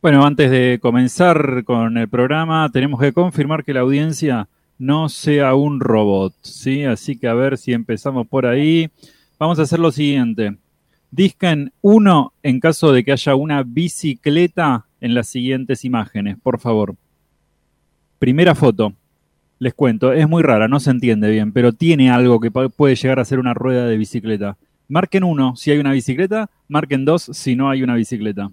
Bueno, antes de comenzar con el programa, tenemos que confirmar que la audiencia no sea un robot, ¿sí? Así que a ver si empezamos por ahí. Vamos a hacer lo siguiente. Disquen uno en caso de que haya una bicicleta en las siguientes imágenes, por favor. Primera foto. Les cuento, es muy rara, no se entiende bien, pero tiene algo que puede llegar a ser una rueda de bicicleta. Marquen uno si hay una bicicleta, marquen dos si no hay una bicicleta.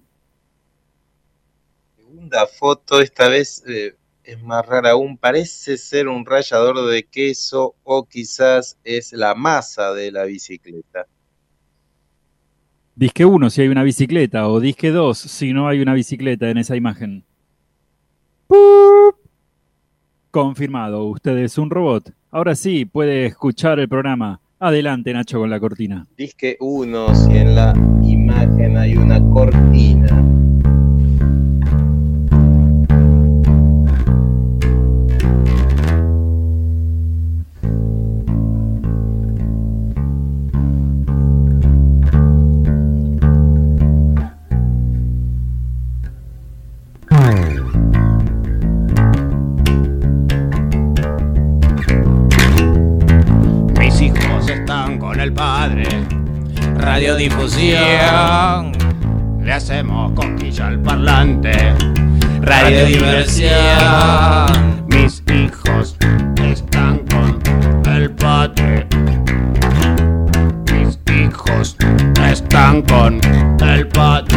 Segunda foto, esta vez eh, es más rara aún, parece ser un rallador de queso o quizás es la masa de la bicicleta. Disque 1 si hay una bicicleta o disque 2 si no hay una bicicleta en esa imagen. Confirmado, usted es un robot. Ahora sí puede escuchar el programa. Adelante Nacho con la cortina. Disque 1 si en la imagen hay una cortina. Radiodifusión. Le hacemos cosquilla al parlante. Radiodiversión. Mis hijos están con el padre. Mis hijos están con el padre.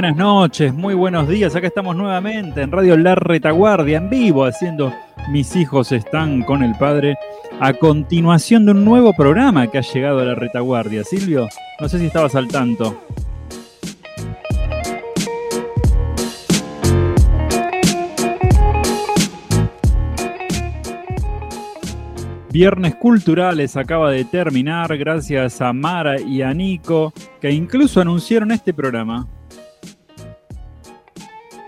Buenas noches, muy buenos días. Acá estamos nuevamente en Radio La Retaguardia, en vivo, haciendo Mis hijos están con el padre. A continuación de un nuevo programa que ha llegado a La Retaguardia. Silvio, no sé si estabas al tanto. Viernes Culturales acaba de terminar gracias a Mara y a Nico, que incluso anunciaron este programa.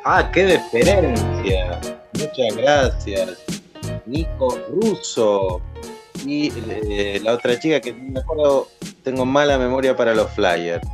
Ah, qué deferencia. Muchas gracias. Nico Russo. Y eh, la otra chica que me acuerdo, tengo mala memoria para los flyers.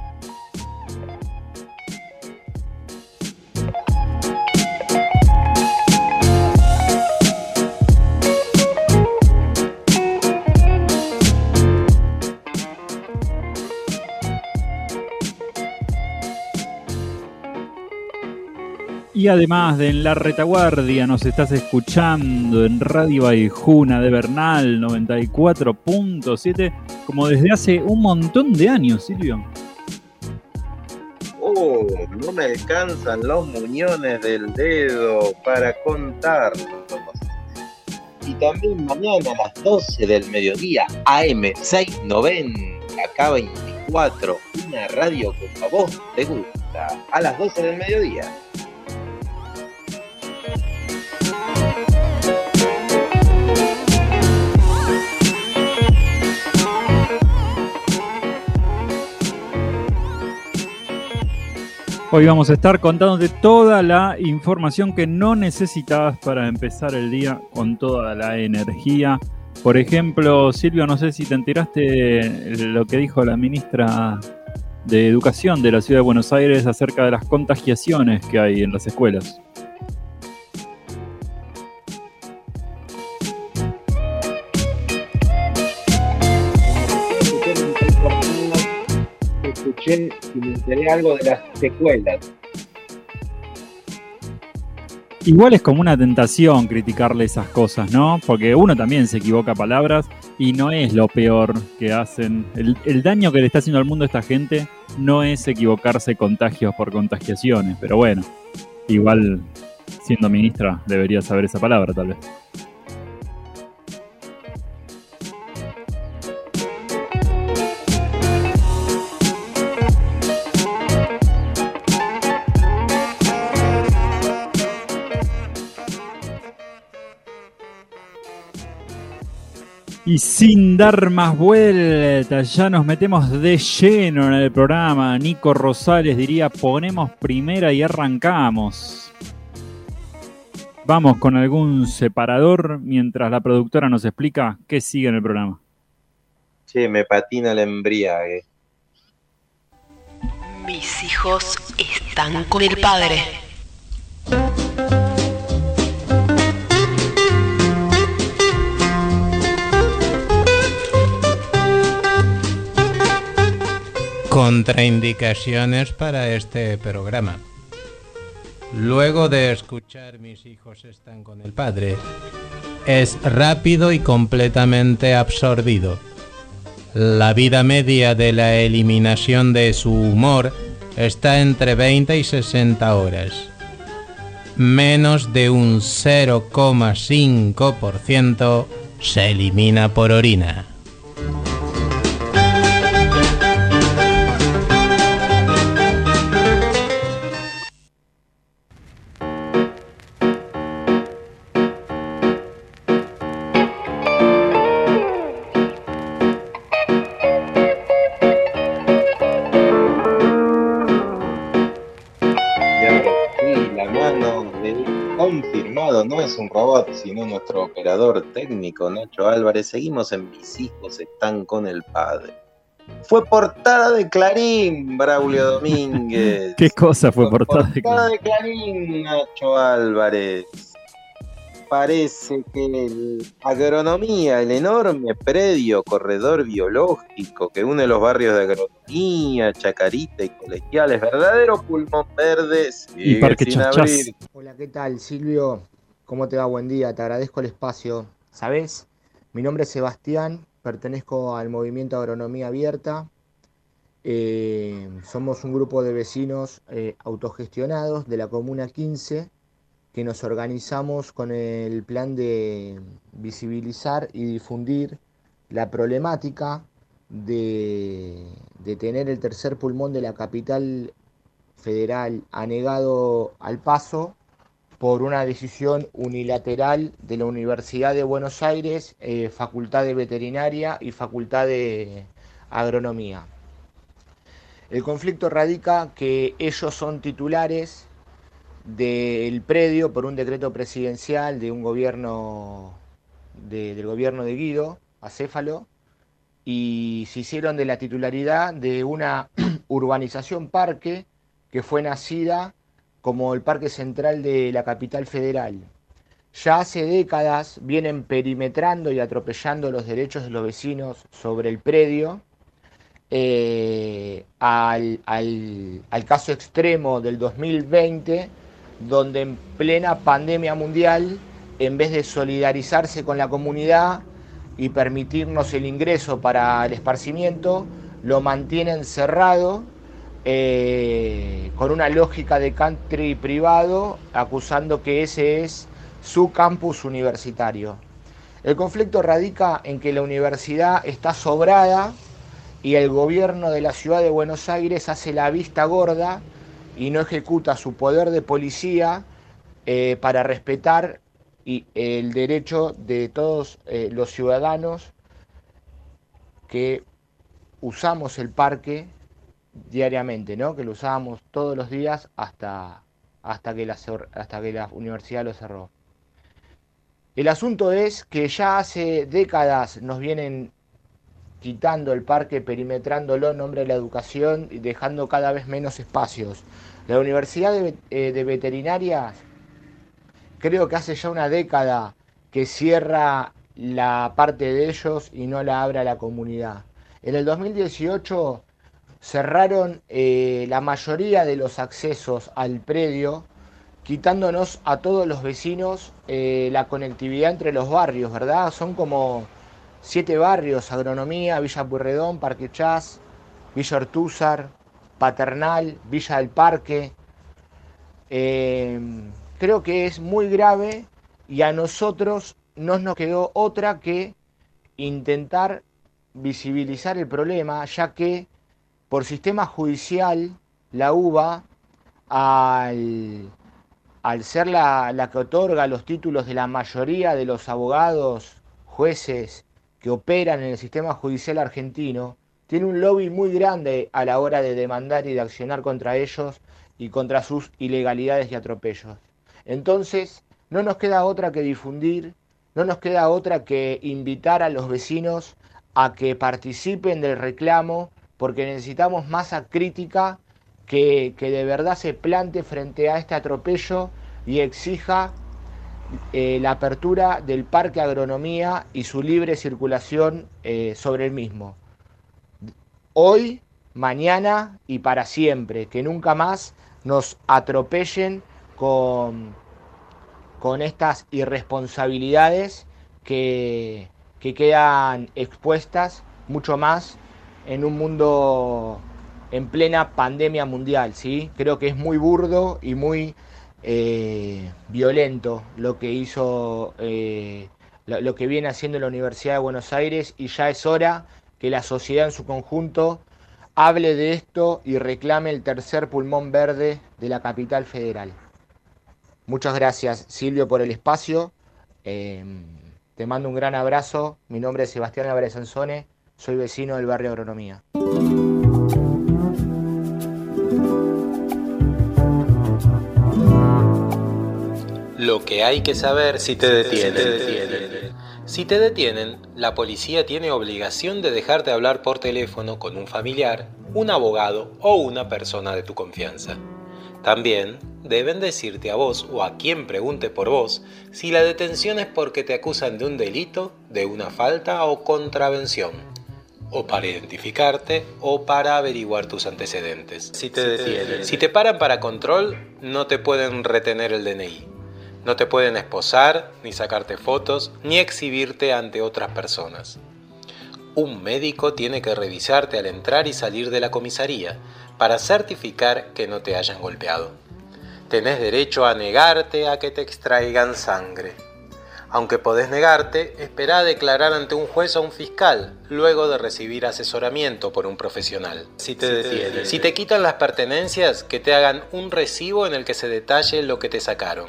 Y además de en La Retaguardia nos estás escuchando en Radio Baijuna de Bernal 94.7 como desde hace un montón de años, Silvio. Oh, no me alcanzan los muñones del dedo para contarlo. Y también mañana a las 12 del mediodía, AM 690, acá 24, una radio que a vos te gusta, a las 12 del mediodía. Hoy vamos a estar contándote toda la información que no necesitabas para empezar el día con toda la energía. Por ejemplo, Silvio, no sé si te enteraste lo que dijo la ministra de Educación de la Ciudad de Buenos Aires acerca de las contagiaciones que hay en las escuelas. Escuché y me enteré algo de las secuelas. Igual es como una tentación criticarle esas cosas, ¿no? Porque uno también se equivoca palabras y no es lo peor que hacen. El, el, daño que le está haciendo al mundo a esta gente no es equivocarse contagios por contagiaciones, pero bueno, igual siendo ministra debería saber esa palabra tal vez. Y sin dar más vueltas, ya nos metemos de lleno en el programa. Nico Rosales diría, ponemos primera y arrancamos. Vamos con algún separador mientras la productora nos explica qué sigue en el programa. Che, me patina el embriague. Mis hijos están con el padre. Contraindicaciones para este programa. Luego de escuchar Mis hijos están con el padre, es rápido y completamente absorbido. La vida media de la eliminación de su humor está entre 20 y 60 horas. Menos de un 0,5% se elimina por orina. Nuestro operador técnico Nacho Álvarez. Seguimos en Mis hijos están con el padre. Fue portada de Clarín, Braulio Domínguez. ¿Qué cosa fue, portada, de Clarín? de Clarín, Nacho Álvarez. Parece que el agronomía, el enorme predio corredor biológico que une los barrios de agronomía, Chacarita y Colegiales, verdadero pulmón verde, y Parque Chachas. Hola, ¿qué tal, Silvio? ¿Cómo te va? Buen día, te agradezco el espacio. ¿Sabes? Mi nombre es Sebastián, pertenezco al movimiento Agronomía Abierta. Eh, somos un grupo de vecinos eh, autogestionados de la Comuna 15 que nos organizamos con el plan de visibilizar y difundir la problemática de, de tener el tercer pulmón de la capital federal anegado al paso por una decisión unilateral de la Universidad de Buenos Aires, eh, Facultad de Veterinaria y Facultad de Agronomía. El conflicto radica que ellos son titulares del predio por un decreto presidencial de un gobierno del gobierno de Guido, acéfalo, y se hicieron de la titularidad de una urbanización parque que fue nacida como el Parque Central de la capital federal. Ya hace décadas vienen perimetrando y atropellando los derechos de los vecinos sobre el predio, eh, al, al caso extremo del 2020, donde en plena pandemia mundial, en vez de solidarizarse con la comunidad y permitirnos el ingreso para el esparcimiento, lo mantienen cerrado eh, con una lógica de country privado, acusando que ese es su campus universitario. El conflicto radica en que la universidad está sobrada y el gobierno de la ciudad de Buenos Aires hace la vista gorda y no ejecuta su poder de policía eh, para respetar el derecho de todos eh, los ciudadanos que usamos el parque diariamente, ¿no? que lo usábamos todos los días hasta, hasta, que la, hasta que la universidad lo cerró. El asunto es que ya hace décadas nos vienen quitando el parque, perimetrándolo en nombre de la educación y dejando cada vez menos espacios. La Universidad de, eh, de creo que hace ya una década que cierra la parte de ellos y no la abre a la comunidad. En el 2018 cerraron eh, la mayoría de los accesos al predio, quitándonos a todos los vecinos eh, la conectividad entre los barrios, ¿verdad? Son como siete barrios, Agronomía, Villa Purredón, Parque Chas, Villa Ortúzar, Paternal, Villa del Parque. Eh, creo que es muy grave y a nosotros no nos quedó otra que intentar visibilizar el problema, ya que por sistema judicial, la UBA, al, ser la, que otorga los títulos de la mayoría de los abogados, jueces que operan en el sistema judicial argentino tiene un lobby muy grande a la hora de demandar y de accionar contra ellos y contra sus ilegalidades y atropellos. Entonces, no nos queda otra que difundir, no nos queda otra que invitar a los vecinos a que participen del reclamo, porque necesitamos masa crítica que, de verdad se plante frente a este atropello y exija eh, la apertura del Parque Agronomía y su libre circulación eh, sobre el mismo. Hoy, mañana y para siempre, que nunca más nos atropellen con, con estas irresponsabilidades que, que quedan expuestas mucho más en un mundo en plena pandemia mundial, ¿sí? Creo que es muy burdo y muy eh, violento lo que hizo, eh, lo, que viene haciendo la Universidad de Buenos Aires y ya es hora que la sociedad en su conjunto hable de esto y reclame el tercer pulmón verde de la capital federal. Muchas gracias Silvio por el espacio. Em, te mando un gran abrazo. Mi nombre es Sebastián Álvarez Sansone. Soy vecino del barrio Agronomía. Lo que hay que saber si te detienen. Si te detienen, la policía tiene obligación de dejarte hablar por teléfono con un familiar, un abogado o una persona de tu confianza. También deben decirte a vos o a quien pregunte por vos si la detención es porque te acusan de un delito, de una falta o contravención, o para identificarte o para averiguar tus antecedentes. Si te detienen, si te paran para control, no te pueden retener el DNI no te pueden esposar, ni sacarte fotos, ni exhibirte ante otras personas. Un médico tiene que revisarte al entrar y salir de la comisaría para certificar que no te hayan golpeado. Tenés derecho a negarte a que te extraigan sangre. Aunque podés negarte, espera a declarar ante un juez o un fiscal, luego de recibir asesoramiento por un profesional. Si te detienen, si te quitan las pertenencias, que te hagan un recibo en el que se detalle lo que te sacaron.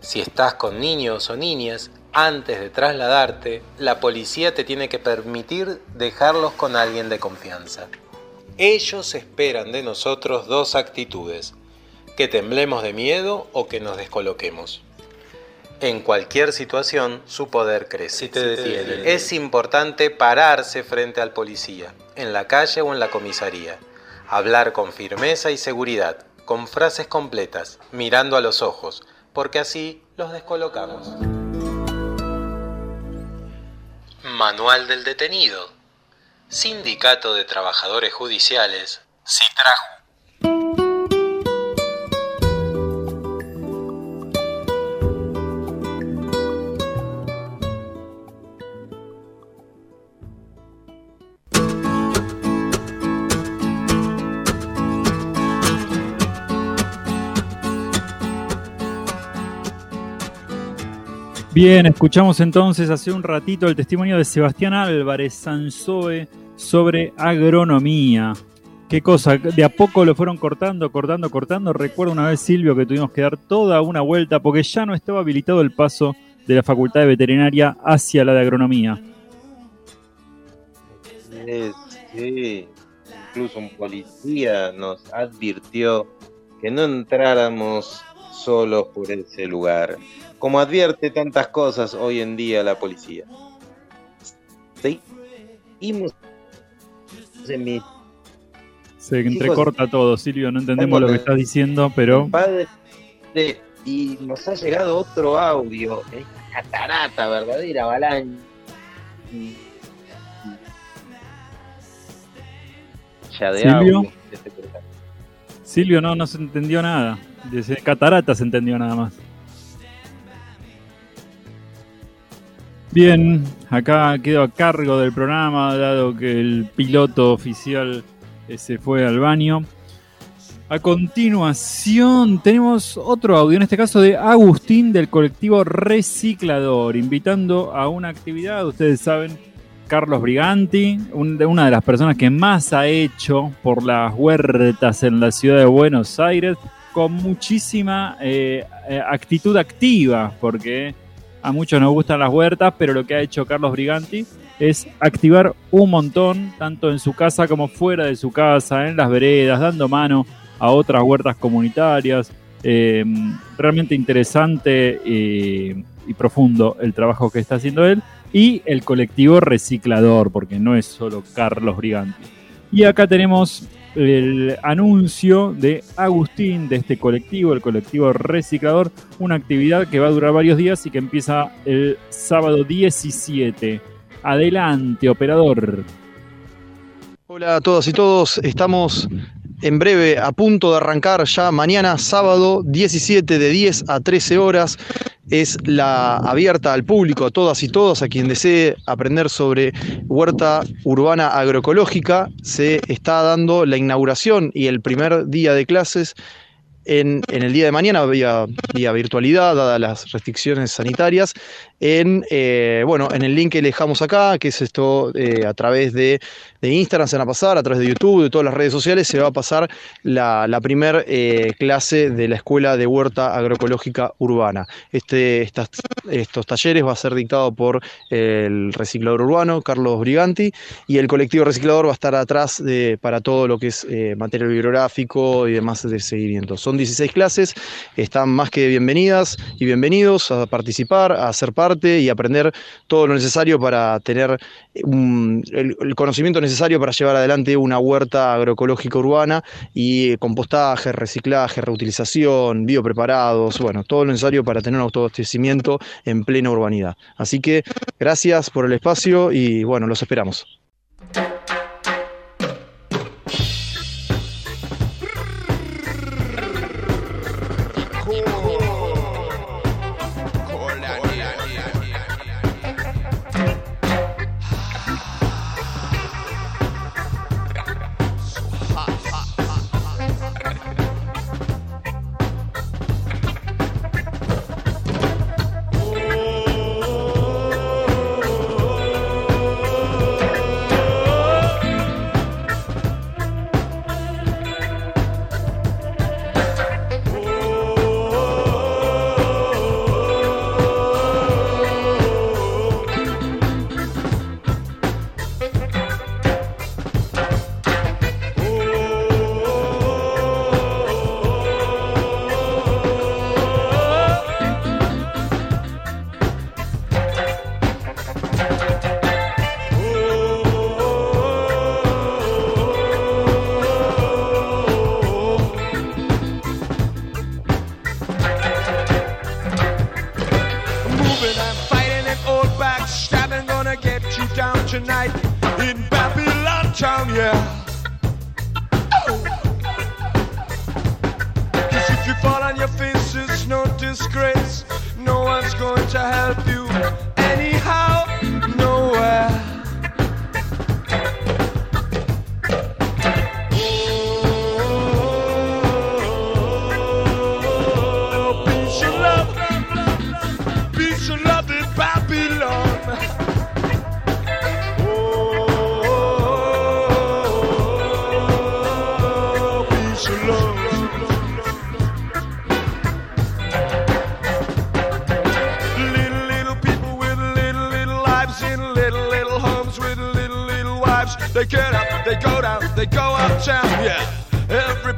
Si estás con niños o niñas, antes de trasladarte, la policía te tiene que permitir dejarlos con alguien de confianza. Ellos esperan de nosotros dos actitudes, que temblemos de miedo o que nos descoloquemos. En cualquier situación, su poder crece. Si te detienen. Es importante pararse frente al policía, en la calle o en la comisaría. Hablar con firmeza y seguridad, con frases completas, mirando a los ojos, porque así los descolocamos. Manual del detenido. Sindicato de Trabajadores Judiciales. Citrajo. Bien, escuchamos entonces hace un ratito el testimonio de Sebastián Álvarez Sanzoe sobre agronomía. Qué cosa, de a poco lo fueron cortando, cortando, cortando. Recuerdo una vez, Silvio, que tuvimos que dar toda una vuelta porque ya no estaba habilitado el paso de la Facultad de Veterinaria hacia la de agronomía. Sí, incluso un policía nos advirtió que no entráramos solos por ese lugar. Como advierte tantas cosas hoy en día la policía. Seguimos Se entrecorta todo, Silvio, no entendemos lo que estás diciendo, pero... Padre, y nos ha llegado otro audio, esta catarata verdadera, Balán. Ya de Silvio, este Silvio no, no se entendió nada. Desde catarata se entendió nada más. Bien, acá quedo a cargo del programa, dado que el piloto oficial eh, se fue al baño. A continuación tenemos otro audio, en este caso de Agustín del colectivo Reciclador, invitando a una actividad, ustedes saben, Carlos Briganti, una de las personas que más ha hecho por las huertas en la ciudad de Buenos Aires, con muchísima eh, eh, actitud activa, porque a muchos nos gustan las huertas, pero lo que ha hecho Carlos Briganti es activar un montón, tanto en su casa como fuera de su casa, en las veredas, dando mano a otras huertas comunitarias. Eh, realmente interesante y, y profundo el trabajo que está haciendo él. Y el colectivo reciclador, porque no es solo Carlos Briganti. Y acá tenemos el anuncio de Agustín de este colectivo, el colectivo reciclador, una actividad que va a durar varios días y que empieza el sábado 17. Adelante, operador. Hola a todas y todos, estamos en breve a punto de arrancar ya mañana sábado 17 de 10 a 13 horas. Es la abierta al público, a todas y todos, a quien desee aprender sobre huerta urbana agroecológica. Se está dando la inauguración y el primer día de clases en, en el día de mañana, vía, vía virtualidad, dadas las restricciones sanitarias, en, eh, bueno, en el link que dejamos acá, que es esto eh, a través de, de, Instagram, se van a pasar, a través de YouTube, de todas las redes sociales, se va a pasar la, la primer eh, clase de la Escuela de Huerta Agroecológica Urbana. Este, estos talleres va a ser dictado por el reciclador urbano, Carlos Briganti, y el colectivo reciclador va a estar atrás de, para todo lo que es eh, material bibliográfico y demás de seguimiento. Son 16 clases, están más que bienvenidas y bienvenidos a participar, a ser parte y aprender todo lo necesario para tener el, el, conocimiento necesario para llevar adelante una huerta agroecológica urbana y compostaje, reciclaje, reutilización, biopreparados, bueno, todo lo necesario para tener un autoabastecimiento en plena urbanidad. Así que gracias por el espacio y bueno, los esperamos.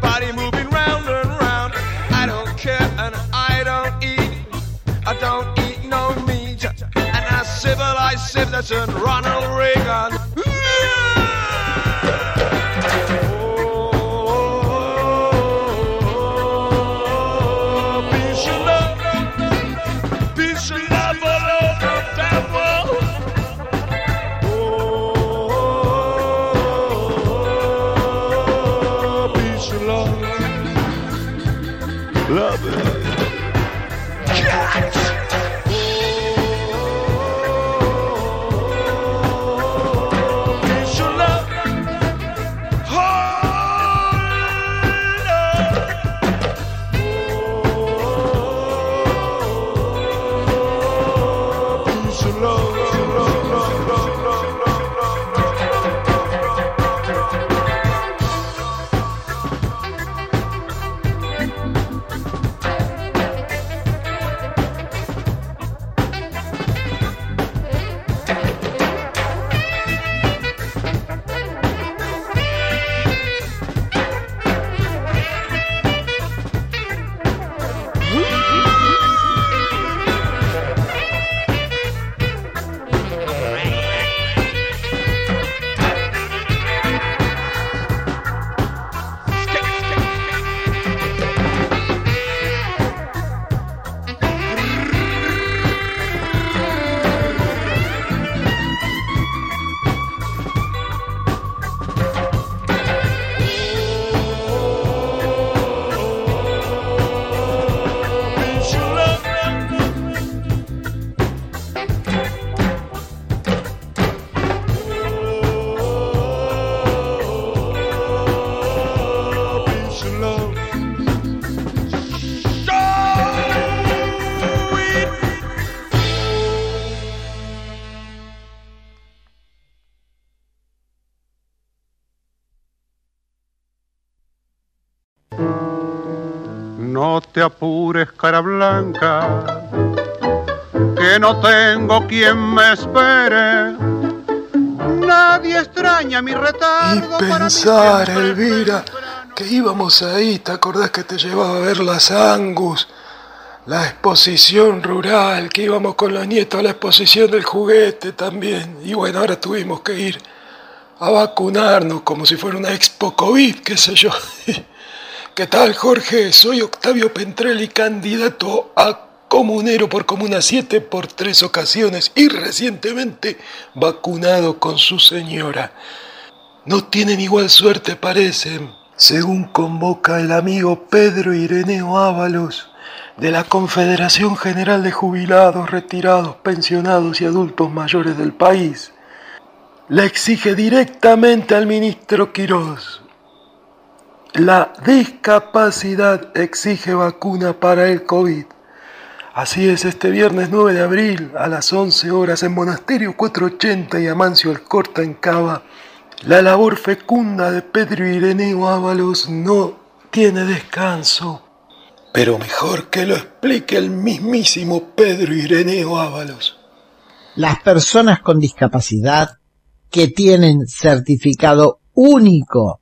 Everybody moving round and round. I don't care and I don't eat. I don't eat no meat. And I civilize citizen Ronald Reagan. Te apures, cara blanca, que no tengo quien me espere. Nadie extraña mi retardo. Y pensar, Elvira, que íbamos ahí, ¿te acordás que te llevaba a ver las Angus? La exposición rural, que íbamos con los nietos a la exposición del juguete también. Y bueno, ahora tuvimos que ir a vacunarnos como si fuera una expo COVID, qué sé yo. ¿Qué tal, Jorge? Soy Octavio Pentrelli, candidato a comunero por Comuna 7 por tres ocasiones y recientemente vacunado con su señora. No tienen igual suerte, parecen, según convoca el amigo Pedro Ireneo Ábalos de la Confederación General de Jubilados, Retirados, Pensionados y Adultos Mayores del país. Le exige directamente al ministro Quirós. La discapacidad exige vacuna para el COVID. Así es, este viernes 9 de abril a las 11 horas en Monasterio 480 y Amancio Alcorta en Cava, la labor fecunda de Pedro Ireneo Ábalos no tiene descanso. Pero mejor que lo explique el mismísimo Pedro Ireneo Ábalos. Las personas con discapacidad que tienen certificado único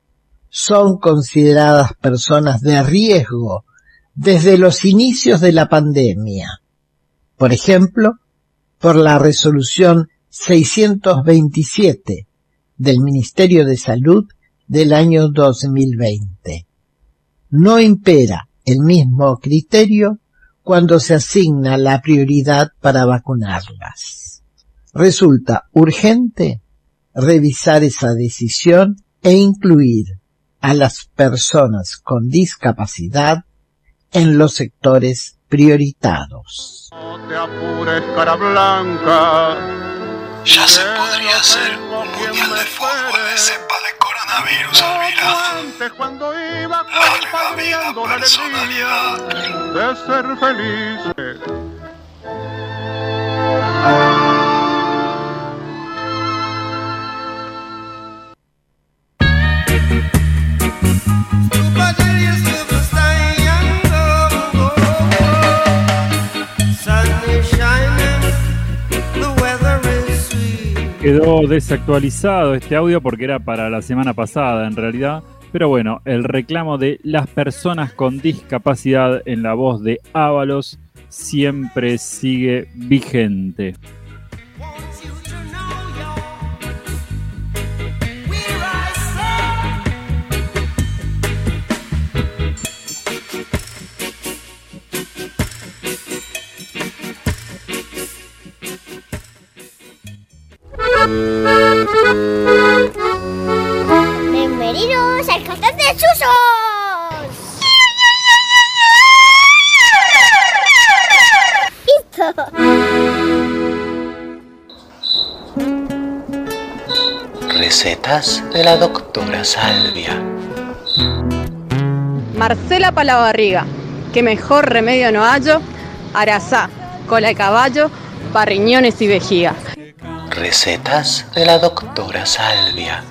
son consideradas personas de riesgo desde los inicios de la pandemia. Por ejemplo, por la resolución 627 del Ministerio de Salud del año 2020. No impera el mismo criterio cuando se asigna la prioridad para vacunarlas. Resulta urgente revisar esa decisión e incluir a las personas con discapacidad en los sectores prioritados. No te apures, cara blanca. Ya se podría hacer un mundial de fútbol de cepa de coronavirus, Larga vida, personalidad. de ser feliz. Quedó desactualizado este audio porque era para la semana pasada en realidad. Pero bueno, el reclamo de las personas con discapacidad en la voz de Ábalos siempre sigue vigente. Salvia. Marcela Palabarriga, que mejor remedio no hallo, arazá, cola de caballo, parriñones y vejiga. Recetas de la doctora Salvia.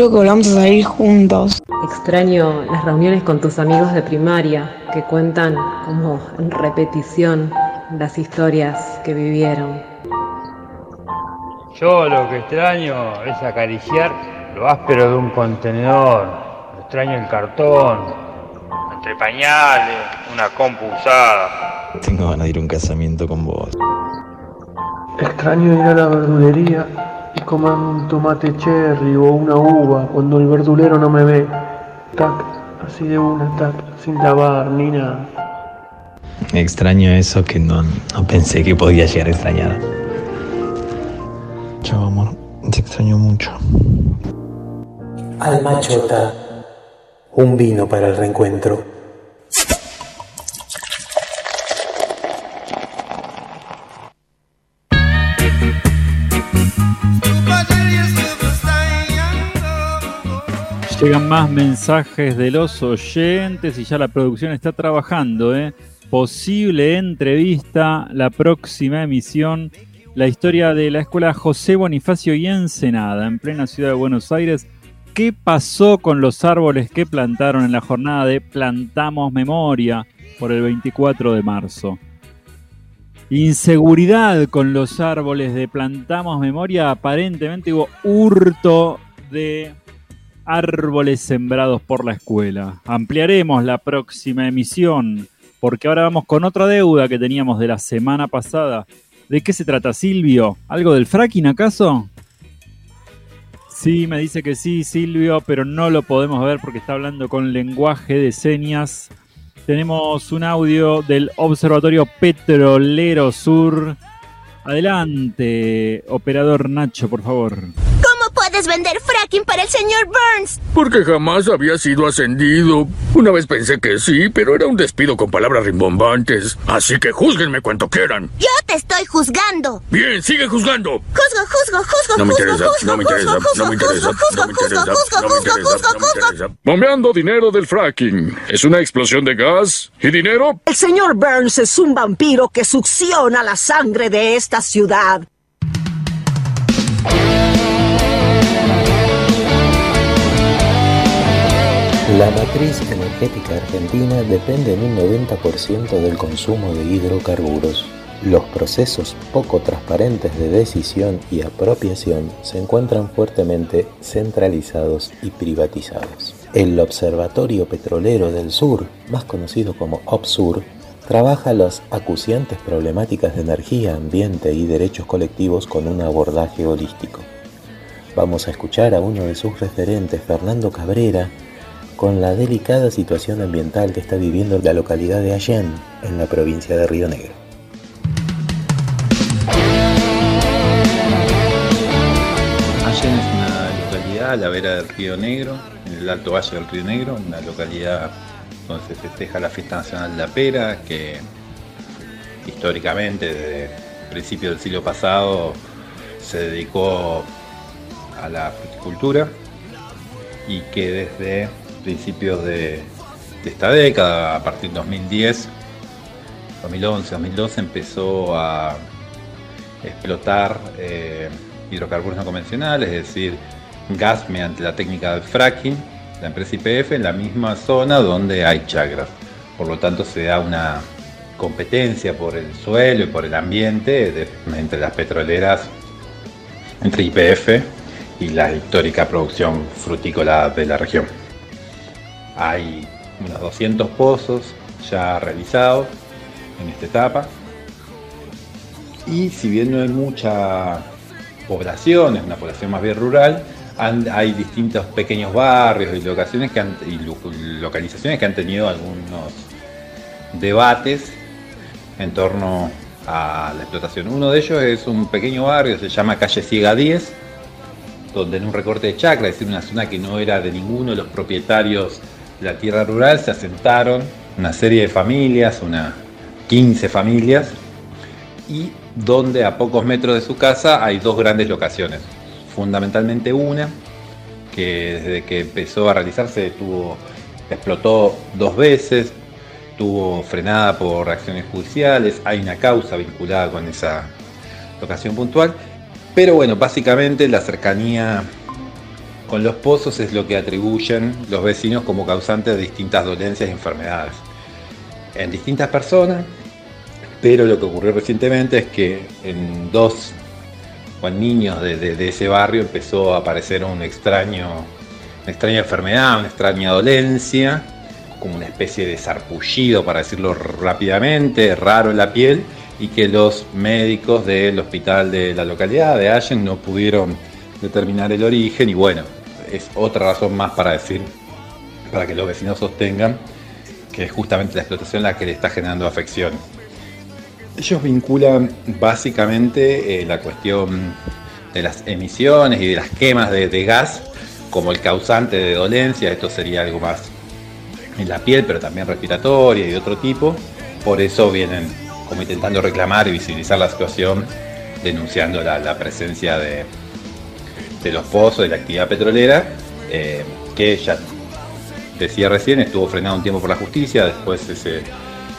Quiero que volvamos a salir juntos. Extraño las reuniones con tus amigos de primaria que cuentan como en repetición las historias que vivieron. Yo lo que extraño es acariciar lo áspero de un contenedor. Extraño el cartón, entre pañales, una compu usada. Tengo ganas de ir a un casamiento con vos. Extraño ir a la verdulería y comer un tomate cherry o una uva cuando el verdulero no me ve. Tac, así de una, tac, sin lavar ni nada. Extraño eso que no, no pensé que podía llegar a extrañar. Chao, amor. Te extraño mucho. Alma Chota. Un vino para el reencuentro. Llegan más mensajes de los oyentes y ya la producción está trabajando. ¿eh? Posible entrevista, la próxima emisión, la historia de la escuela José Bonifacio y Ensenada, en plena ciudad de Buenos Aires. ¿Qué pasó con los árboles que plantaron en la jornada de Plantamos Memoria por el 24 de marzo? Inseguridad con los árboles de Plantamos Memoria. Aparentemente hubo hurto de árboles sembrados por la escuela. Ampliaremos la próxima emisión, porque ahora vamos con otra deuda que teníamos de la semana pasada. ¿De qué se trata, Silvio? ¿Algo del fracking acaso? Sí, me dice que sí, Silvio, pero no lo podemos ver porque está hablando con lenguaje de señas. Tenemos un audio del Observatorio Petrolero Sur. Adelante, operador Nacho, por favor. ¿Cómo puedes vender fracking para el señor Burns? Porque jamás había sido ascendido. Una vez pensé que sí, pero era un despido con palabras rimbombantes. Así que júzguenme cuanto quieran. Yo te estoy juzgando. Bien, sigue juzgando. Juzgo, juzgo, juzgo, No me juzgo, interesa, juzgo, no me juzgo, interesa, juzgo, no me interesa, juzgo, no me juzgo, interesa, juzgo, no me juzgo, interesa, juzgo, no me juzgo. interesa. Bombeando dinero del fracking. ¿Es una explosión de gas? ¿Y dinero? El señor Burns es un vampiro que succiona la sangre de esta ciudad. La matriz energética argentina depende en un 90% del consumo de hidrocarburos. Los procesos poco transparentes de decisión y apropiación se encuentran fuertemente centralizados y privatizados. El Observatorio Petrolero del Sur, más conocido como OPSUR, trabaja las acuciantes problemáticas de energía, ambiente y derechos colectivos con un abordaje holístico. Vamos a escuchar a uno de sus referentes, Fernando Cabrera, con la delicada situación ambiental que está viviendo la localidad de Allén, en la provincia de Río Negro. Allen es una localidad a la vera del Río Negro, en el Alto Valle del Río Negro, una localidad donde se festeja la Fiesta Nacional de la Pera, que históricamente, desde principios del siglo pasado, se dedicó a la fruticultura y que desde principios de, esta década, a partir de 2010, 2011, 2012, empezó a explotar eh, hidrocarburos no convencionales, es decir, gas mediante la técnica del fracking, la empresa IPF, en la misma zona donde hay chacras. Por lo tanto, se da una competencia por el suelo y por el ambiente entre las petroleras, entre IPF y la histórica producción frutícola de la región. Hay unos 200 pozos ya realizados en esta etapa. Y si bien no hay mucha población, es una población más bien rural, hay distintos pequeños barrios y, locaciones que han- y lo- localizaciones que han tenido algunos debates en torno a la explotación. Uno de ellos es un pequeño barrio, se llama Calle Ciega 10, donde en un recorte de chacra, es decir, una zona que no era de ninguno de los propietarios la tierra rural, se asentaron una serie de familias, unas 15 familias, y donde a pocos metros de su casa hay dos grandes locaciones. Fundamentalmente una, que desde que empezó a realizarse tuvo, explotó dos veces, tuvo frenada por reacciones judiciales, hay una causa vinculada con esa locación puntual, pero bueno, básicamente la cercanía con los pozos es lo que atribuyen los vecinos como causantes de distintas dolencias y enfermedades. En distintas personas, pero lo que ocurrió recientemente es que en dos o en niños de ese barrio empezó a aparecer un extraño, una extraña enfermedad, una extraña dolencia, como una especie de sarpullido, para decirlo rápidamente, raro en la piel, y que los médicos del hospital de la localidad de Allen no pudieron determinar el origen, y bueno, es otra razón más para decir, para que los vecinos sostengan que es justamente la explotación la que le está generando afección. Ellos vinculan básicamente eh, la cuestión de las emisiones y de las quemas de, gas como el causante de dolencia, esto sería algo más en la piel, pero también respiratoria y otro tipo. Por eso vienen como intentando reclamar y visibilizar la situación, denunciando la presencia de, de los pozos, de la actividad petrolera, eh, que ya decía recién, estuvo frenado un tiempo por la justicia, después ese,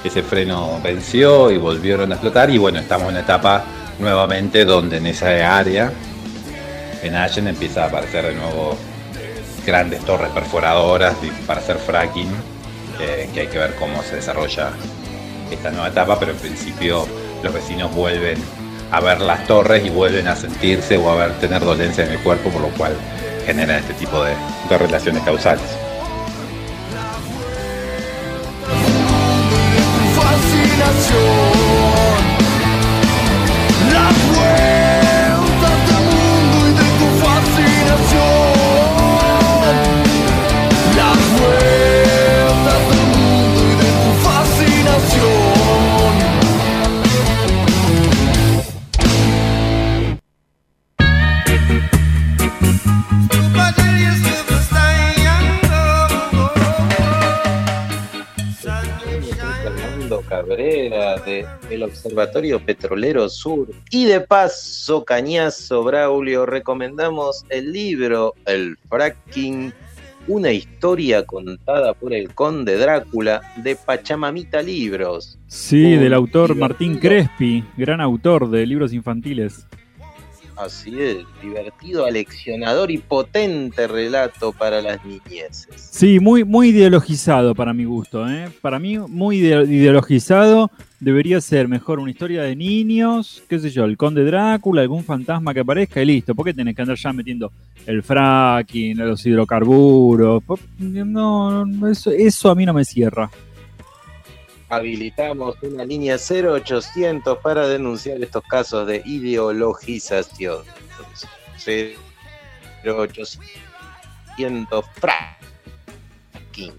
ese freno venció y volvieron a explotar y bueno, estamos en la etapa nuevamente donde en esa área, en Allen, empieza a aparecer de nuevo grandes torres perforadoras para hacer fracking, eh, que hay que ver cómo se desarrolla esta nueva etapa, pero en principio los vecinos vuelven a ver las torres y vuelven a sentirse o a ver tener dolencia en el cuerpo, por lo cual genera este tipo de, de relaciones causales. Cabrera de el Observatorio Petrolero Sur y de paso Cañazo Braulio recomendamos el libro El Fracking una historia contada por el conde Drácula de Pachamamita Libros. Sí, del autor Martín Crespi, gran autor de libros infantiles. Así es, divertido, aleccionador y potente relato para las niñeces. Sí, muy, muy ideologizado para mi gusto. ¿eh? Para mí, muy ide- ideologizado. Debería ser mejor una historia de niños, qué sé yo, el conde Drácula, algún fantasma que aparezca y listo. ¿Por qué tenés que andar ya metiendo el fracking, los hidrocarburos? No, eso, eso a mí no me cierra. Habilitamos una línea 0800 para denunciar estos casos de ideologización. 0800 fracking.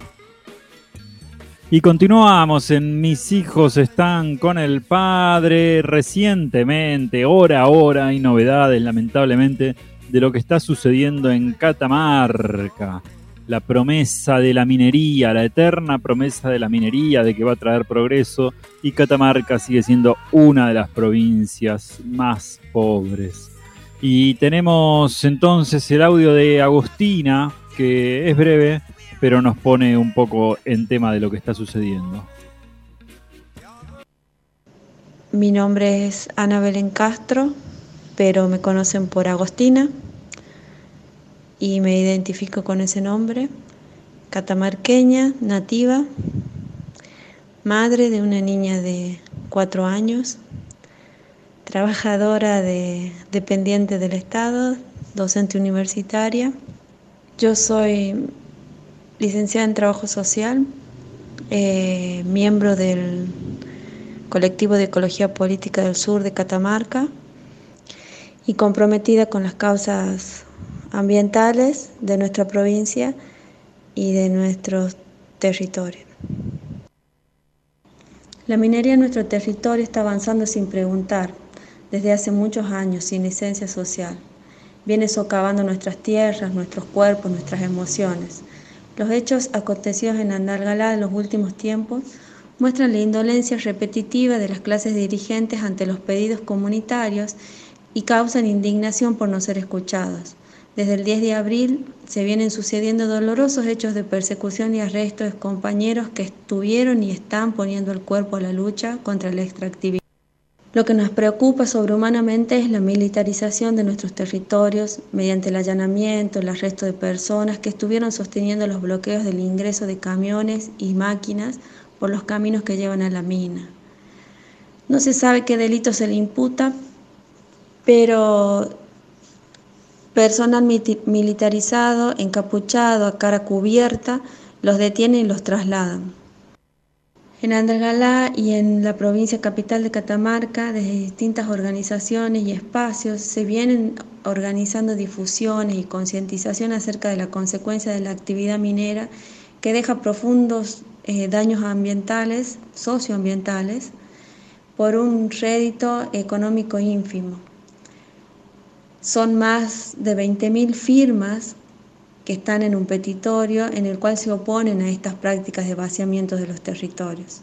Y continuamos en Mis hijos están con el padre recientemente, hora a hora, hay novedades lamentablemente de lo que está sucediendo en Catamarca. La promesa de la minería, la eterna promesa de la minería de que va a traer progreso y Catamarca sigue siendo una de las provincias más pobres. Y tenemos entonces el audio de Agostina, que es breve, pero nos pone un poco en tema de lo que está sucediendo. Mi nombre es Ana Belén Castro, pero me conocen por Agostina y me identifico con ese nombre. Catamarqueña, nativa, madre de una niña de cuatro años, trabajadora de, dependiente del Estado, docente universitaria. Yo soy licenciada en Trabajo Social, eh, miembro del colectivo de Ecología Política del Sur de Catamarca y comprometida con las causas ambientales de nuestra provincia y de nuestros territorios. La minería en nuestro territorio está avanzando sin preguntar, desde hace muchos años, sin licencia social. Viene socavando nuestras tierras, nuestros cuerpos, nuestras emociones. Los hechos acontecidos en Andalgalá en los últimos tiempos muestran la indolencia repetitiva de las clases dirigentes ante los pedidos comunitarios y causan indignación por no ser escuchados. Desde el 10 de abril se vienen sucediendo dolorosos hechos de persecución y arresto de compañeros que estuvieron y están poniendo el cuerpo a la lucha contra la extractividad. Lo que nos preocupa sobrehumanamente es la militarización de nuestros territorios mediante el allanamiento, el arresto de personas que estuvieron sosteniendo los bloqueos del ingreso de camiones y máquinas por los caminos que llevan a la mina. No se sabe qué delito se le imputa, pero personal militarizado, encapuchado, a cara cubierta, los detienen y los trasladan. En Andalgalá y en la provincia capital de Catamarca, desde distintas organizaciones y espacios, se vienen organizando difusiones y concientización acerca de la consecuencia de la actividad minera que deja profundos eh, daños ambientales, socioambientales, por un rédito económico ínfimo. Son más de 20.000 firmas que están en un petitorio en el cual se oponen a estas prácticas de vaciamiento de los territorios.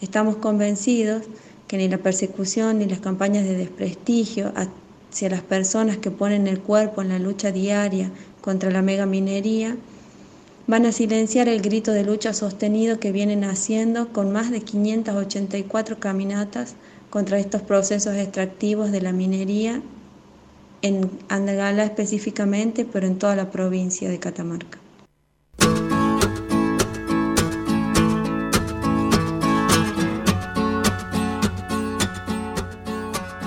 Estamos convencidos que ni la persecución ni las campañas de desprestigio hacia las personas que ponen el cuerpo en la lucha diaria contra la megaminería van a silenciar el grito de lucha sostenido que vienen haciendo con más de 584 caminatas contra estos procesos extractivos de la minería en Andagala específicamente, pero en toda la provincia de Catamarca.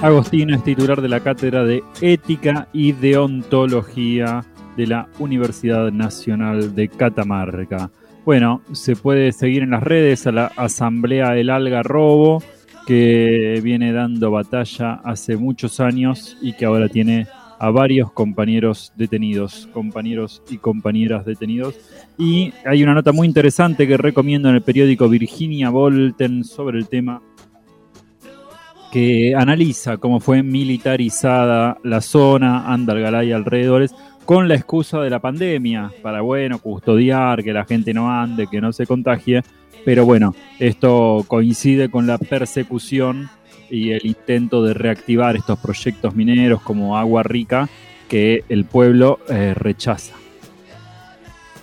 Agostina es titular de la Cátedra de Ética y Deontología de la Universidad Nacional de Catamarca. Bueno, se puede seguir en las redes a la Asamblea El Algarrobo, que viene dando batalla hace muchos años y que ahora tiene a varios compañeros detenidos, compañeros y compañeras detenidos. Y hay una nota muy interesante que recomiendo en el periódico Virginia Volten sobre el tema que analiza cómo fue militarizada la zona, Andalgalá y alrededores, con la excusa de la pandemia, para, bueno, custodiar, que la gente no ande, que no se contagie, pero bueno, esto coincide con la persecución y el intento de reactivar estos proyectos mineros como Agua Rica que el pueblo eh, rechaza.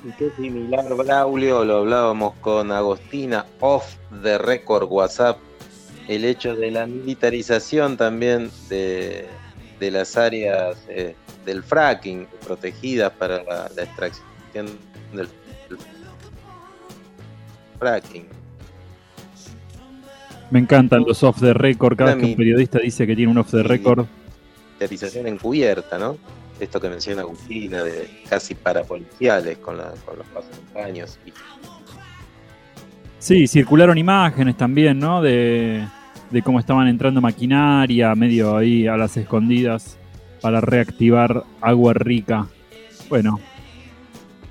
Y qué similar, Braulio, lo hablábamos con Agostina off the record WhatsApp el hecho de la militarización también de, las áreas eh, del fracking protegidas para la, extracción del, fracking. Me encantan los off the record. Cada vez que un periodista dice que tiene un off the record. Militarización encubierta, ¿no? Esto que menciona Agustina, de casi parapoliciales con, con los pasos de años. Sí, circularon imágenes también, ¿no? De, de cómo estaban entrando maquinaria, medio ahí a las escondidas, para reactivar agua rica. Bueno,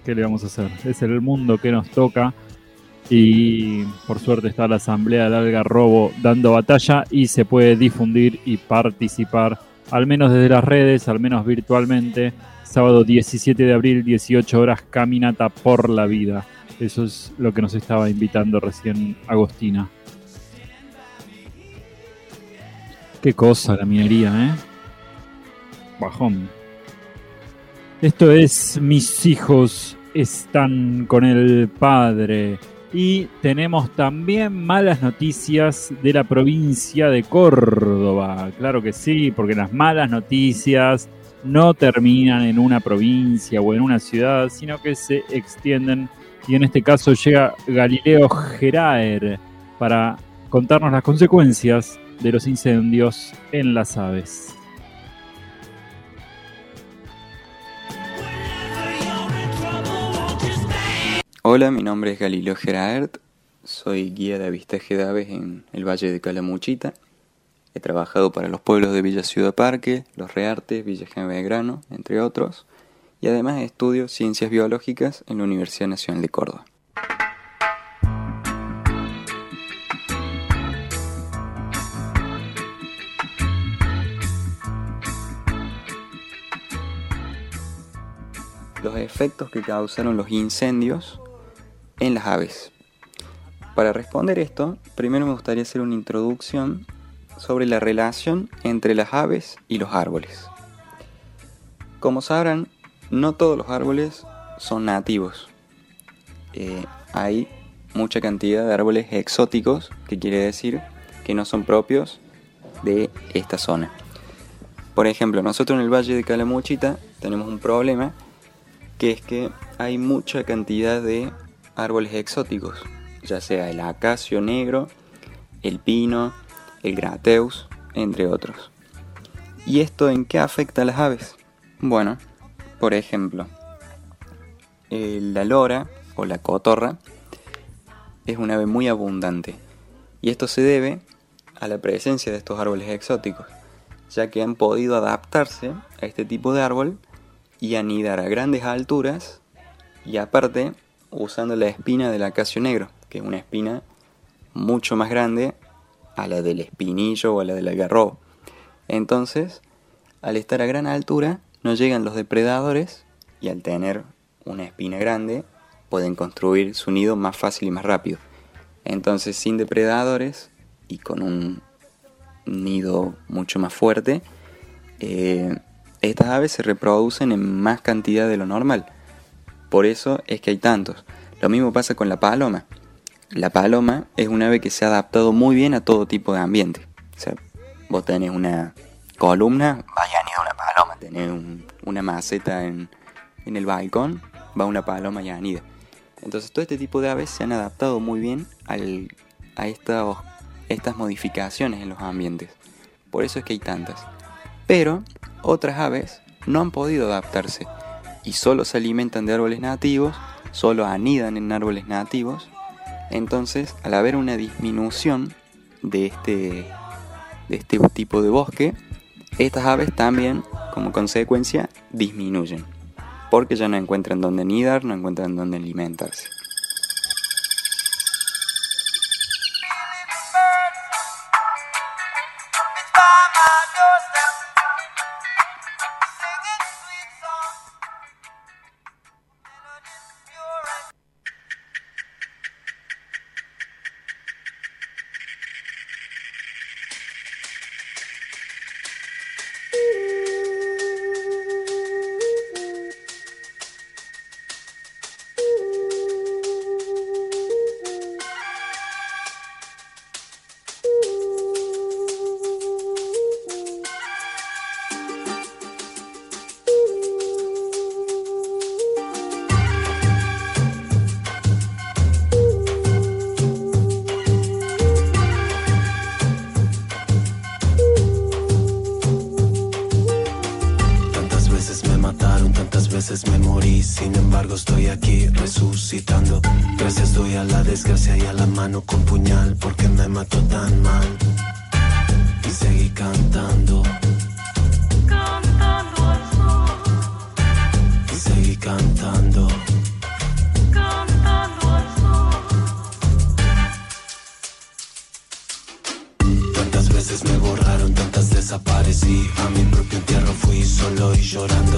¿qué le vamos a hacer? Es el mundo que nos toca y por suerte está la Asamblea del Algarrobo dando batalla y se puede difundir y participar, al menos desde las redes, al menos virtualmente. Sábado 17 de abril, 18 horas, caminata por la vida. Eso es lo que nos estaba invitando recién Agostina. Qué cosa la minería, ¿eh? Bajón. Esto es Mis hijos están con el padre. Y tenemos también malas noticias de la provincia de Córdoba. Claro que sí, porque las malas noticias no terminan en una provincia o en una ciudad, sino que se extienden. Y en este caso llega Galileo Geraer para contarnos las consecuencias de los incendios en las aves. Hola, mi nombre es Galileo Geraert, soy guía de avistaje de aves en el Valle de Calamuchita. He trabajado para los pueblos de Villa Ciudad Parque, Los Reartes, Villa General Grano, entre otros, y además estudio ciencias biológicas en la Universidad Nacional de Córdoba. Efectos que causaron los incendios en las aves. Para responder esto, primero me gustaría hacer una introducción sobre la relación entre las aves y los árboles. Como sabrán, no todos los árboles son nativos. Eh, hay mucha cantidad de árboles exóticos, que quiere decir que no son propios de esta zona. Por ejemplo, nosotros en el Valle de Calamuchita tenemos un problema que es que hay mucha cantidad de árboles exóticos, ya sea el acacio negro, el pino, el grateus, entre otros. ¿Y esto en qué afecta a las aves? Bueno, por ejemplo, la lora o la cotorra es un ave muy abundante y esto se debe a la presencia de estos árboles exóticos, ya que han podido adaptarse a este tipo de árbol y anidar a grandes alturas y aparte usando la espina del acacio negro, que es una espina mucho más grande a la del espinillo o a la del algarrobo. Entonces, al estar a gran altura, no llegan los depredadores y al tener una espina grande, pueden construir su nido más fácil y más rápido. Entonces, sin depredadores y con un nido mucho más fuerte, eh, estas aves se reproducen en más cantidad de lo normal. Por eso es que hay tantos. Lo mismo pasa con la paloma. La paloma es un ave que se ha adaptado muy bien a todo tipo de ambiente. O sea, vos tenés una columna, vaya anida una paloma. Tenés un- una maceta en, el balcón, va una paloma y anida. Entonces todo este tipo de aves se han adaptado muy bien a estas modificaciones en los ambientes. Por eso es que hay tantas. Pero otras aves no han podido adaptarse y solo se alimentan de árboles nativos, solo anidan en árboles nativos. Entonces, al haber una disminución de este, de este tipo de bosque, estas aves también, como consecuencia, disminuyen. Porque ya no encuentran dónde anidar, no encuentran dónde alimentarse. Veces me morí. Sin embargo, estoy aquí resucitando. Gracias doy a la desgracia y a la mano con puñal porque me mató tan mal. Y seguí cantando. Cantando al sol, Y seguí cantando. cantando al sol. Tantas veces me borraron, tantas desaparecí. A mi propio entierro fui solo y llorando.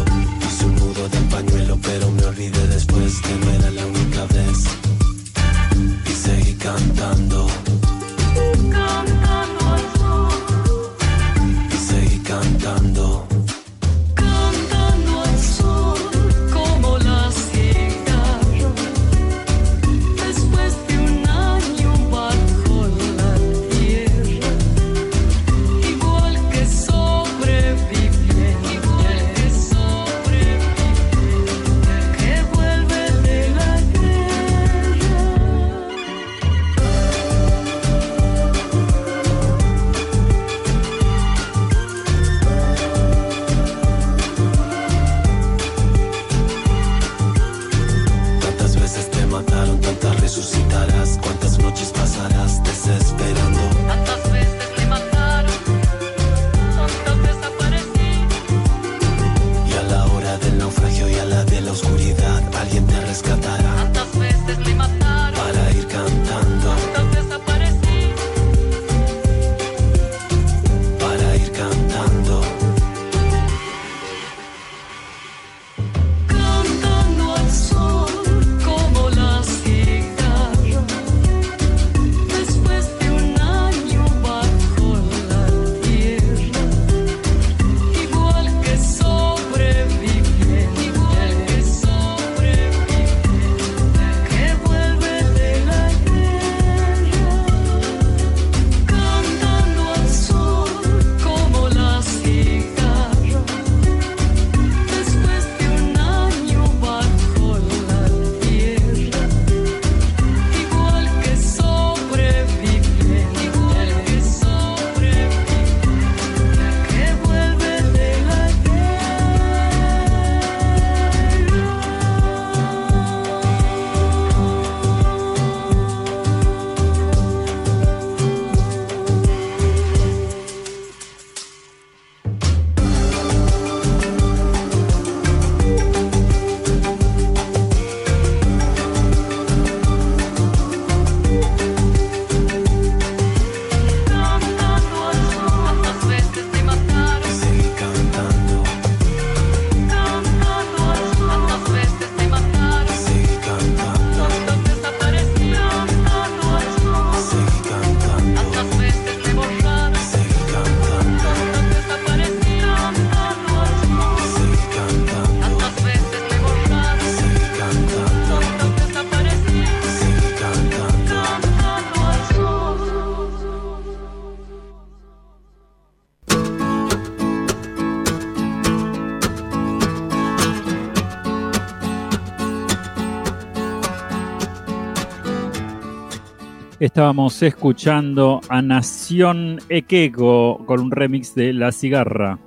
Estábamos escuchando a Nación Equeco con un remix de La Cigarra.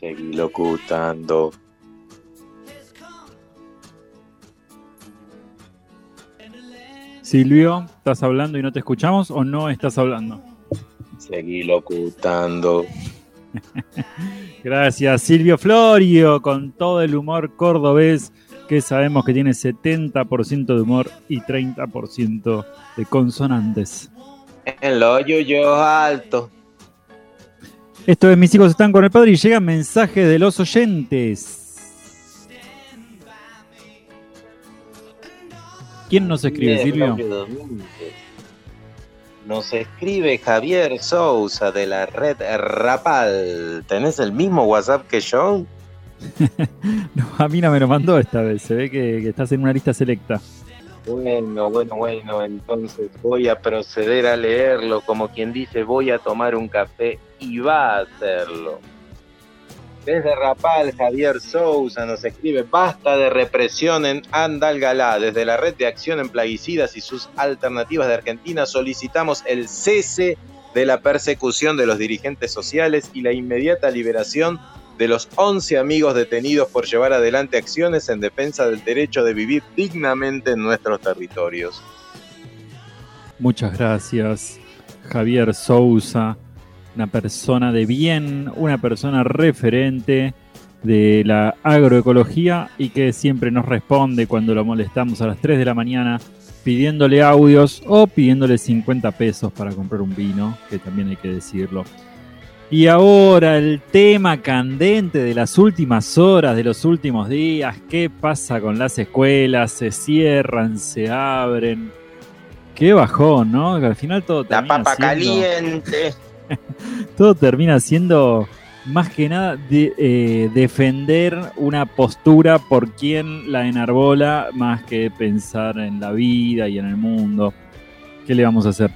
Seguí locutando. Silvio, ¿estás hablando y no te escuchamos o no estás hablando? Seguí locutando. Gracias, Silvio Florio, con todo el humor cordobés que sabemos que tiene 70% de humor y 30% de consonantes. En los yuyos alto. Esto es Mis hijos están con el padre y llegan mensajes de los oyentes. ¿Quién nos escribe, Silvio? Nos escribe Javier Sousa de la red Rapal. ¿Tenés el mismo WhatsApp que yo? No, a mí no me lo mandó esta vez. Se ve que, que estás en una lista selecta. Bueno, bueno, bueno, entonces voy a proceder a leerlo como quien dice voy a tomar un café y va a hacerlo. Desde Rapal, Javier Sousa nos escribe basta de represión en Andalgalá. Desde la red de acción en plaguicidas y sus alternativas de Argentina solicitamos el cese de la persecución de los dirigentes sociales y la inmediata liberación de los 11 amigos detenidos por llevar adelante acciones en defensa del derecho de vivir dignamente en nuestros territorios. Muchas gracias, Javier Sousa, una persona de bien, una persona referente de la agroecología y que siempre nos responde cuando lo molestamos a las 3 de la mañana pidiéndole audios o pidiéndole 50 pesos para comprar un vino, que también hay que decirlo. Y ahora el tema candente de las últimas horas, de los últimos días, ¿qué pasa con las escuelas? ¿Se cierran? ¿Se abren? Qué bajón, ¿no? Que al final todo La termina papa siendo- caliente. todo termina siendo más que nada de, eh, defender una postura por quien la enarbola más que pensar en la vida y en el mundo. ¿Qué le vamos a hacer?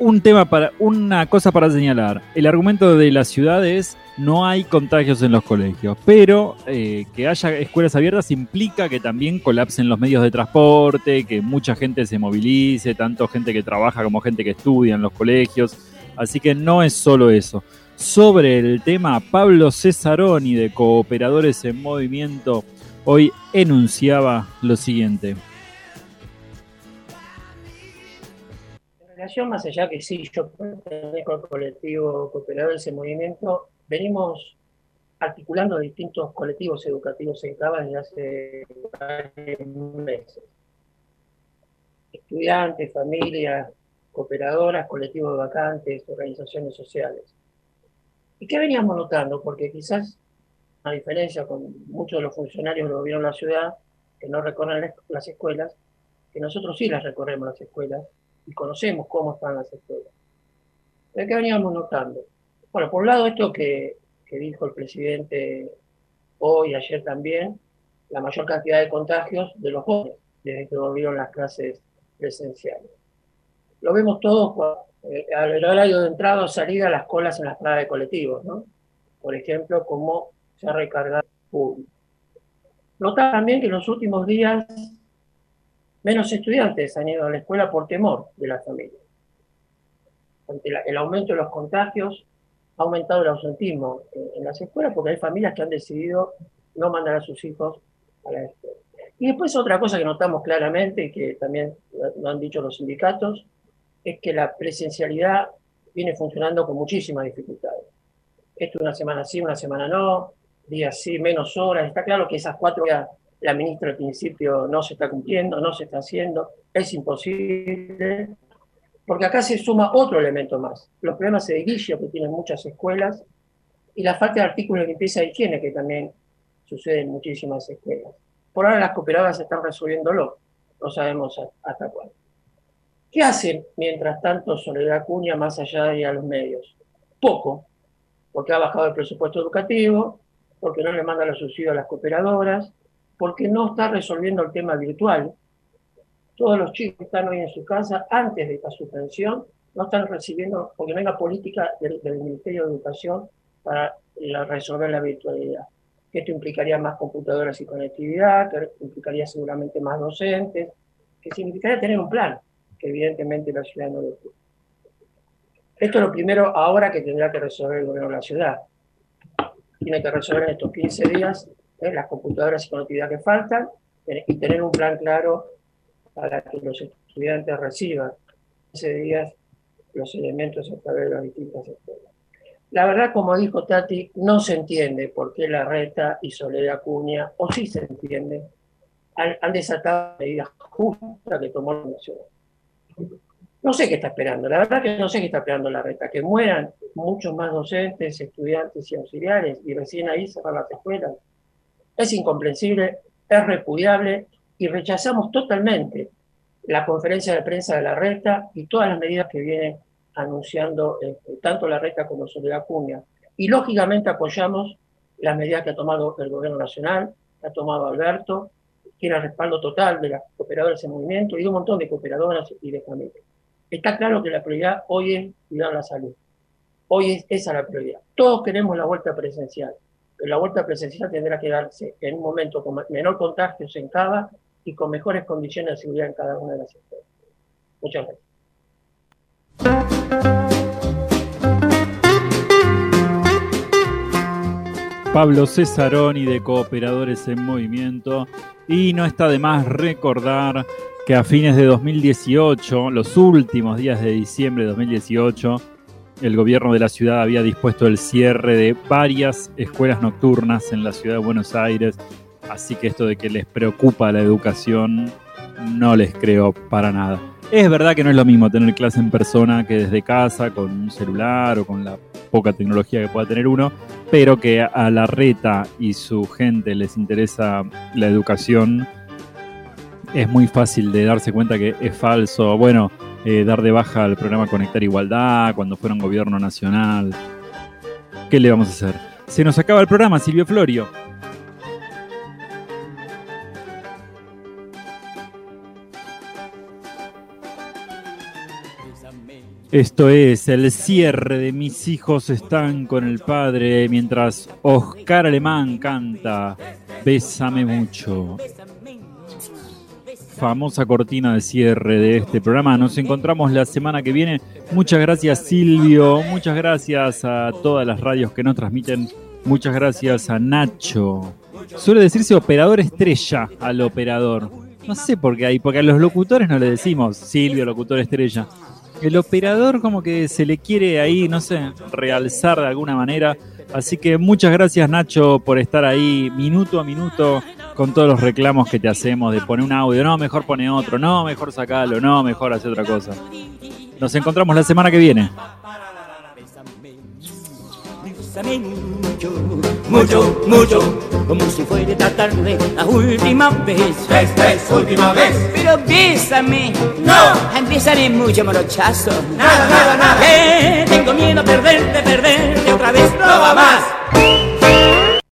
Un tema para, una cosa para señalar. El argumento de la ciudad es no hay contagios en los colegios, pero eh, que haya escuelas abiertas implica que también colapsen los medios de transporte, que mucha gente se movilice, tanto gente que trabaja como gente que estudia en los colegios. Así que no es solo eso. Sobre el tema, Pablo Cesaroni de Cooperadores en Movimiento hoy enunciaba lo siguiente. Más allá que sí, yo pertenezco al colectivo Cooperadores en Movimiento, venimos articulando distintos colectivos educativos en Cava desde hace varios meses. Estudiantes, familias, cooperadoras, colectivos de vacantes, organizaciones sociales. ¿Y qué veníamos notando? Porque quizás, a diferencia con muchos de los funcionarios del gobierno de la ciudad, que no recorren las escuelas, que nosotros sí las recorremos las escuelas y conocemos cómo están las escuelas. ¿Pero qué veníamos notando? Bueno, por un lado esto que, que dijo el presidente hoy, ayer también, la mayor cantidad de contagios de los jóvenes desde que volvieron las clases presenciales. Lo vemos todos cua- eh, horario de entrada o salida, las colas en las paradas de colectivos, ¿no? Por ejemplo, cómo se ha recargado el público. Nota también que en los últimos días menos estudiantes han ido a la escuela por temor de la familia. Ante el aumento de los contagios, ha aumentado el ausentismo en, las escuelas porque hay familias que han decidido no mandar a sus hijos a la escuela. Y después otra cosa que notamos claramente y que también lo han dicho los sindicatos, es que la presencialidad viene funcionando con muchísimas dificultades. Esto una semana sí, una semana no, días sí, menos horas. Está claro que esas cuatro horas la ministra al principio no se está cumpliendo, no se está haciendo, es imposible, porque acá se suma otro elemento más, los problemas de guillo que tienen muchas escuelas y la falta de artículos de limpieza e higiene que también sucede en muchísimas escuelas. Por ahora las cooperadoras están resolviéndolo, no sabemos hasta cuándo. ¿Qué hacen mientras tanto Soledad Acuña más allá de los medios? Poco, porque ha bajado el presupuesto educativo, porque no le manda los subsidios a las cooperadoras, porque no está resolviendo el tema virtual. Todos los chicos que están hoy en su casa, antes de esta suspensión, no están recibiendo, porque no hay una política del, Ministerio de Educación para la- resolver la virtualidad. Esto implicaría más computadoras y conectividad, que implicaría seguramente más docentes, que significaría tener un plan evidentemente la ciudad no lo tiene. Esto es lo primero ahora que tendrá que resolver el gobierno de la ciudad. Tiene que resolver en estos 15 días eh, las computadoras y conectividad que faltan y tener un plan claro para que los estudiantes reciban 15 días los elementos a través de las distintas escuelas. La verdad, como dijo Tati, no se entiende por qué la reta y Soledad Acuña, o sí se entiende, han, han desatado medidas justas que tomó la nación. No sé qué está esperando, la verdad que no sé qué está esperando la reta, que mueran muchos más docentes, estudiantes y auxiliares y recién ahí cerrar las escuelas. Es incomprensible, es repudiable y rechazamos totalmente la conferencia de prensa de la reta y todas las medidas que vienen anunciando este, tanto la reta como Soledad Cuña. Y lógicamente apoyamos las medidas que ha tomado el gobierno nacional, que ha tomado Alberto, tiene el respaldo total de las cooperadoras en movimiento y de un montón de cooperadoras y de familias. Está claro que la prioridad hoy es cuidar la salud. Hoy es esa la prioridad. Todos queremos la vuelta presencial, la vuelta presencial tendrá que darse en un momento con menor contagios en cada y con mejores condiciones de seguridad en cada una de las escuelas. Muchas gracias. Pablo Cesaroni de Cooperadores en Movimiento. Y no está de más recordar que a fines de 2018, los últimos días de diciembre de 2018, el gobierno de la ciudad había dispuesto el cierre de varias escuelas nocturnas en la ciudad de Buenos Aires. Así que esto de que les preocupa la educación, no les creo para nada. Es verdad que no es lo mismo tener clase en persona que desde casa, con un celular o con la poca tecnología que pueda tener uno, pero que a la reta y su gente les interesa la educación, es muy fácil de darse cuenta que es falso. Bueno, eh, dar de baja al programa Conectar Igualdad cuando fuera un gobierno nacional. ¿Qué le vamos a hacer? Se nos acaba el programa, Silvio Florio. Esto es el cierre de Mis hijos están con el padre mientras Oscar Alemán canta Bésame mucho. Famosa cortina de cierre de este programa. Nos encontramos la semana que viene. Muchas gracias Silvio, muchas gracias a todas las radios que nos transmiten. Muchas gracias a Nacho. Suele decirse operador estrella al operador. No sé por qué hay, porque a los locutores no le decimos Silvio, locutor estrella. El operador como que se le quiere ahí, no sé, realzar de alguna manera. Así que muchas gracias Nacho por estar ahí minuto a minuto con todos los reclamos que te hacemos de poner un audio. No, mejor pone otro. No, mejor sacalo. No, mejor hace otra cosa. Nos encontramos la semana que viene. Mucho, mucho, mucho, como si fuera esta tarde la última vez. Esta es última vez. Pero bésame, No. bésame mucho, morochazo. Nada, nada, nada. Que tengo miedo a perderte, perder